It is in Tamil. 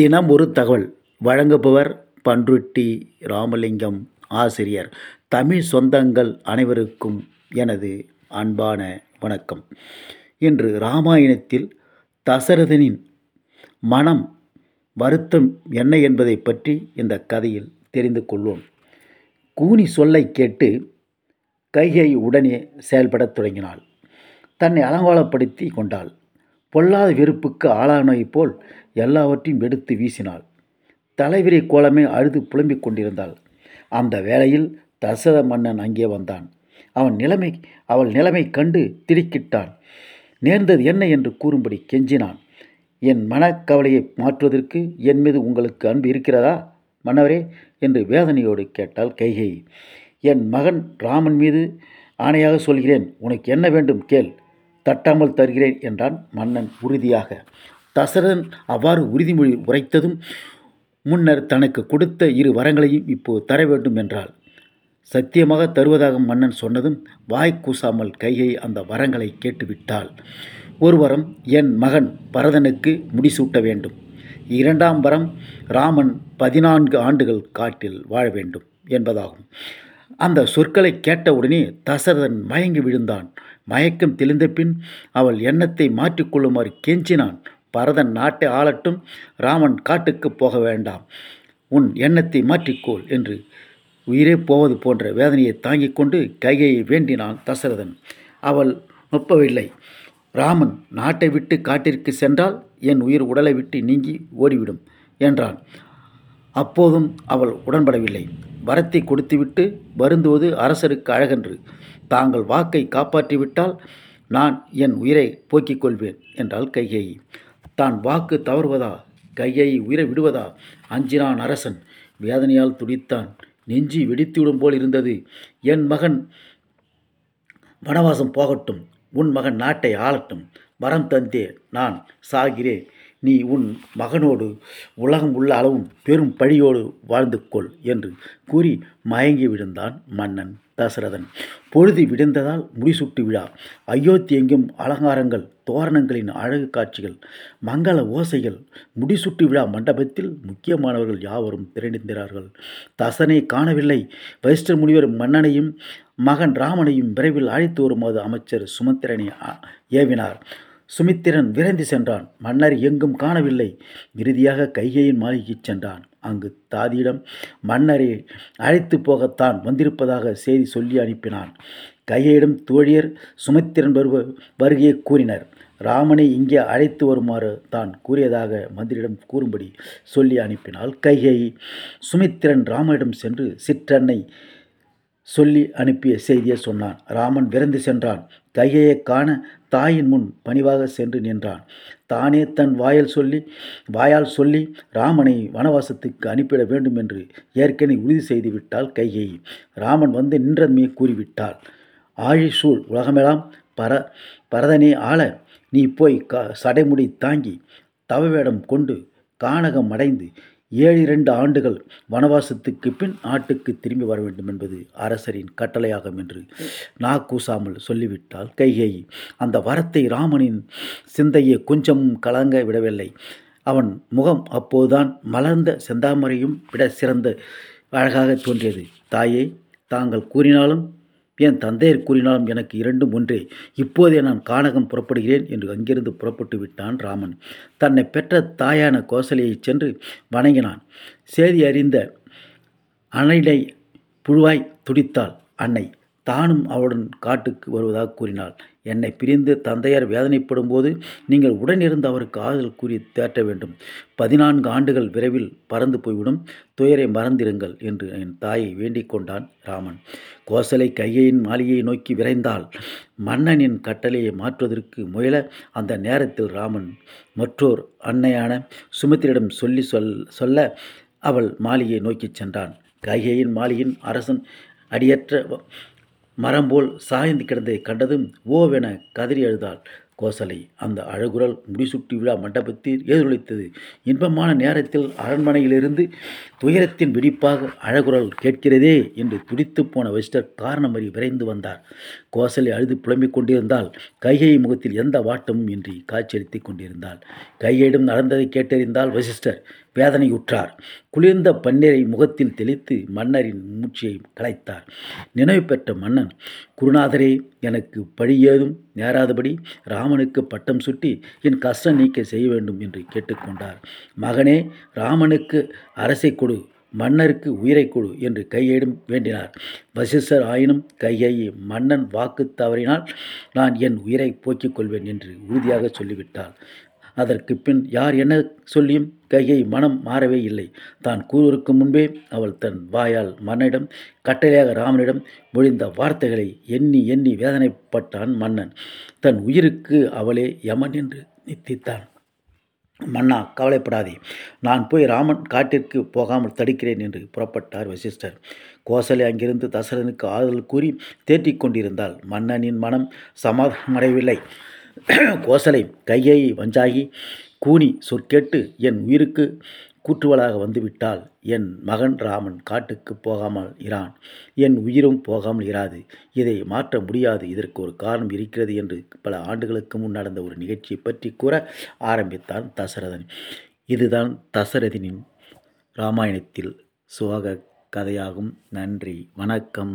தினம் ஒரு தகவல். வழங்குபவர் பன்ருட்டி ராமலிங்கம் ஆசிரியர். தமிழ் சொந்தங்கள் அனைவருக்கும் எனது அன்பான வணக்கம். இன்று ராமாயணத்தில் தசரதனின் மனம் வருத்தம் என்ன என்பதை பற்றி இந்த கதையில் தெரிந்து கொள்வோம். கூனி சொல்லை கேட்டு கைகை உடனே செயல்படத் தொடங்கினாள். தன்னை அலங்கோலப்படுத்தி கொண்டாள். பொல்லாத வெறுப்புக்கு ஆளானதைப் போல் எல்லாவற்றையும் எடுத்து வீசினாள். தலைவிரை கோலமே அழுது புலம்பிக் கொண்டிருந்தாள். அந்த வேளையில் தசரத மன்னன் அங்கே வந்தான். அவன் நிலைமை அவள் நிலைமை கண்டு திடுக்கிட்டான். நேர்ந்தது என்ன என்று கூறும்படி கெஞ்சினான். என் மனக்கவலையை மாற்றுவதற்கு என் மீது உங்களுக்கு அன்பு இருக்கிறதா மன்னவரே? என்று வேதனையோடு கேட்டாள் கைகை. என் மகன் ராமன் மீது ஆணையாக சொல்கிறேன். உனக்கு என்ன வேண்டும் கேள். தட்டாமல் தருகிறேன் என்றான் மன்னன் உறுதியாக. தசரதன் அவ்வாறு உறுதிமொழி உரைத்ததும் முன்னர் தனக்கு கொடுத்த இரு வரங்களையும் இப்போது தர வேண்டும் என்றாள். சத்தியமாக தருவதாக மன்னன் சொன்னதும் வாய் கூசாமல் கையை அந்த வரங்களை கேட்டுவிட்டாள். ஒரு வரம் என் மகன் பரதனுக்கு முடிசூட்ட வேண்டும். இரண்டாம் வரம் ராமன் பதினான்கு ஆண்டுகள் காட்டில் வாழ வேண்டும் என்பதாகும். அந்த சொற்களை கேட்டவுடனே தசரதன் மயங்கி விழுந்தான். மயக்கம் தெளிந்த பின் அவள் எண்ணத்தை மாற்றிக்கொள்ளுமாறு கெஞ்சினான். பரதன் நாட்டை ஆளட்டும் ராமன் காட்டுக்கு போக வேண்டாம். உன் எண்ணத்தை மாற்றிக்கோள் என்று உயிரே போவது போன்ற வேதனையை தாங்கிக் கொண்டு கைகையை வேண்டினான் தசரதன். அவள் நொப்பவில்லை. ராமன் நாட்டை விட்டு காட்டிற்கு சென்றால் என் உயிர் உடலை விட்டு நீங்கி ஓடிவிடும் என்றான். அப்போதும் அவள் உடன்படவில்லை. வரத்தை கொடுத்துவிட்டு வருந்துவது அரசருக்கு அழகன்று. தாங்கள் வாக்கை காப்பாற்றிவிட்டால் நான் என் உயிரை போக்கிக் கொள்வேன் என்றாள் கைகேயி. தான் வாக்கு தவறுவதா? கையை உயிரை விடுவதா? அஞ்சினான் அரசன். வேதனையால் துடித்தான். நெஞ்சி வெடித்துவிடும் போல் இருந்தது. என் மகன் வனவாசம் போகட்டும். உன் மகன் நாட்டை ஆளட்டும். வரம் தந்தே. நான் சாகிறேன். நீ உன் மகனோடு உலகம் உள்ள அளவும் பெரும் பழியோடு வாழ்ந்து கொள் என்று கூறி மயங்கி விழுந்தான் மன்னன் தசரதன். பொழுது விடிந்ததால் முடிசூட்டு விழா. அயோத்தி எங்கும் அலங்காரங்கள் தோரணங்களின் அழகு காட்சிகள் மங்கள ஓசைகள். முடிசூட்டு விழா மண்டபத்தில் முக்கியமானவர்கள் யாவரும் திரண்டிருந்தார்கள் தசனை காணவில்லை. வைஷ்ண முனிவர் மன்னனையும் மகன் ராமனையும் விரைவில் அழைத்து வருமாறு அமைச்சர் சுமத்திரனை ஏவினார். சுமித்திரன் விரைந்து சென்றான். மன்னர் எங்கும் காணவில்லை. இறுதியாக கைகையின் மாளிகைக்கு சென்றான். அங்கு தாதியிடம் மன்னரை அழைத்து போகத்தான் வந்திருப்பதாக செய்தி சொல்லி அனுப்பினான். கையிடம் தோழியர் சுமித்திரன் வருவ வருகையை கூறினர். ராமனை இங்கே அழைத்து வருமாறு தான் கூறியதாக மந்திரிடம் கூறும்படி சொல்லி அனுப்பினால் கைகை சுமித்திரன் ராமனிடம் சென்று சிற்றன்னை சொல்லி அனுப்பிய செய்தியை சொன்னான். ராமன் விரைந்து சென்றான். கைகையை காண தாயின் முன் பணிவாக சென்று நின்றான். தானே தன் வாயால் சொல்லி வாயால் சொல்லி ராமனை வனவாசத்துக்கு அனுப்பிட வேண்டும் என்று ஏற்கனவே உறுதி செய்து கையை ராமன் வந்து நின்றதுமே கூறிவிட்டாள். ஆழி சூழ் உலகமெல்லாம் பர பரதனே ஆள நீ போய் க சடைமுடி தாங்கி தவவேடம் கொண்டு கானகம் அடைந்து ஏழு இரண்டு ஆண்டுகள் வனவாசத்துக்கு பின் நாட்டுக்கு திரும்பி வர வேண்டும் என்பது அரசரின் கட்டளையாகும் என்று நா. கூசாமல் சொல்லிவிட்டால் கைகை அந்த வரத்தை ராமனின் சிந்தையை கொஞ்சமும் கலங்க விடவில்லை. அவன் முகம் அப்போதுதான் மலர்ந்த செந்தாமரையும் விட சிறந்த அழகாக தோன்றியது. தாயே தாங்கள் கூறினாலும் என் தந்தையர் கூறினாலும் எனக்கு இரண்டும் ஒன்றே. இப்போதே நான் கானகம் புறப்படுகிறேன் என்று அங்கிருந்து புறப்பட்டு விட்டான் ராமன். தன்னை பெற்ற தாயான கோசலையை சென்று வணங்கினான். செய்தி அறிந்த அணைடை புழுவாய் துடித்தாள் அன்னை. தானும் அவளுடன் காட்டுக்கு வருவதாக கூறினாள். என்னை பிரிந்து தந்தையார் வேதனைப்படும் போது நீங்கள் உடனிருந்து அவருக்கு ஆறுதல் கூறி தேற்ற வேண்டும். பதினான்கு ஆண்டுகள் விரைவில் பறந்து போய்விடும். துயரை மறந்திருங்கள் என்று என் தாயை வேண்டிக் கொண்டான் ராமன். கோசலை கையையின் மாளிகையை நோக்கி விரைந்தால் மன்னனின் கட்டளையை மாற்றுவதற்கு முயல அந்த நேரத்தில் ராமன் மற்றோர் அன்னையான சுமித்திரிடம் சொல்லி சொல் சொல்ல அவள் மாளிகையை நோக்கிச் சென்றான். கைகையின் மாளிகையின் அரசன் அடியற்ற மரம் போல் சாய்ந்து கிடந்ததை கண்டதும் ஓவென கதறி அழுதாள். கோசலை. அந்த அழகுரல் முடிசுட்டி விழா மண்டபத்தில் எதிரொலித்தது இன்பமான நேரத்தில் அரண்மனையிலிருந்து துயரத்தின் வெடிப்பாக அழகுரல் கேட்கிறதே என்று துடித்து போன வெஸ்டர் காரணமறி விரைந்து வந்தார். கோசலை அழுது புலம்பிக் கொண்டிருந்தால் கையை முகத்தில் எந்த வாட்டமும் இன்றி காய்ச்சலித்துக் கொண்டிருந்தாள். கையிடம் நடந்ததை கேட்டறிந்தால் வசிஷ்டர் வேதனையுற்றார். குளிர்ந்த பன்னீரை முகத்தில் தெளித்து மன்னரின் மூச்சியை கலைத்தார் நினைவு பெற்ற மன்னன் குருநாதரே எனக்கு பழி ஏதும் நேராதபடி ராமனுக்கு பட்டம் சுட்டி என் கஷ்டம் நீக்க செய்ய வேண்டும் என்று கேட்டுக்கொண்டார். மகனே ராமனுக்கு அரசை கொடு மன்னருக்கு உயிரை கொடு என்று கையிடும் வேண்டினார். வசிஷ்டர் ஆயினும் கையை மன்னன் வாக்கு தவறினால் நான் என் உயிரை போக்கிக் கொள்வேன் என்று உறுதியாக சொல்லிவிட்டார். அதற்கு பின் யார் என்ன சொல்லியும் கையை மனம் மாறவே இல்லை. தான் கூறுவதற்கு முன்பே அவள் தன் வாயால் மன்னனிடம் கட்டளையாக ராமனிடம் மொழிந்த வார்த்தைகளை எண்ணி எண்ணி வேதனைப்பட்டான் மன்னன். தன் உயிருக்கு அவளே யமன் என்று நித்தித்தான். மன்னா கவலைப்படாதே. நான் போய் ராமன் காட்டிற்கு போகாமல் தடுக்கிறேன் என்று புறப்பட்டார் வசிஷ்டர். கோசலை அங்கிருந்து தசரனுக்கு ஆறுதல் கூறி தேற்றிக் கொண்டிருந்தால் மன்னனின் மனம் சமாதானமடையவில்லை. கோசலை கையை வஞ்சாகி கூனி சொற்கேட்டு என் உயிருக்கு கூற்றுவளாக வந்துவிட்டால் என் மகன் ராமன் காட்டுக்கு போகாமல் இரான். என் உயிரும் போகாமல் இராது. இதை மாற்ற முடியாது. இதற்கு ஒரு காரணம் இருக்கிறது என்று பல ஆண்டுகளுக்கு முன் நடந்த ஒரு நிகழ்ச்சியை பற்றி கூற ஆரம்பித்தான் தசரதன். இதுதான் தசரதனின் ராமாயணத்தில் சோக கதையாகும். நன்றி. வணக்கம்.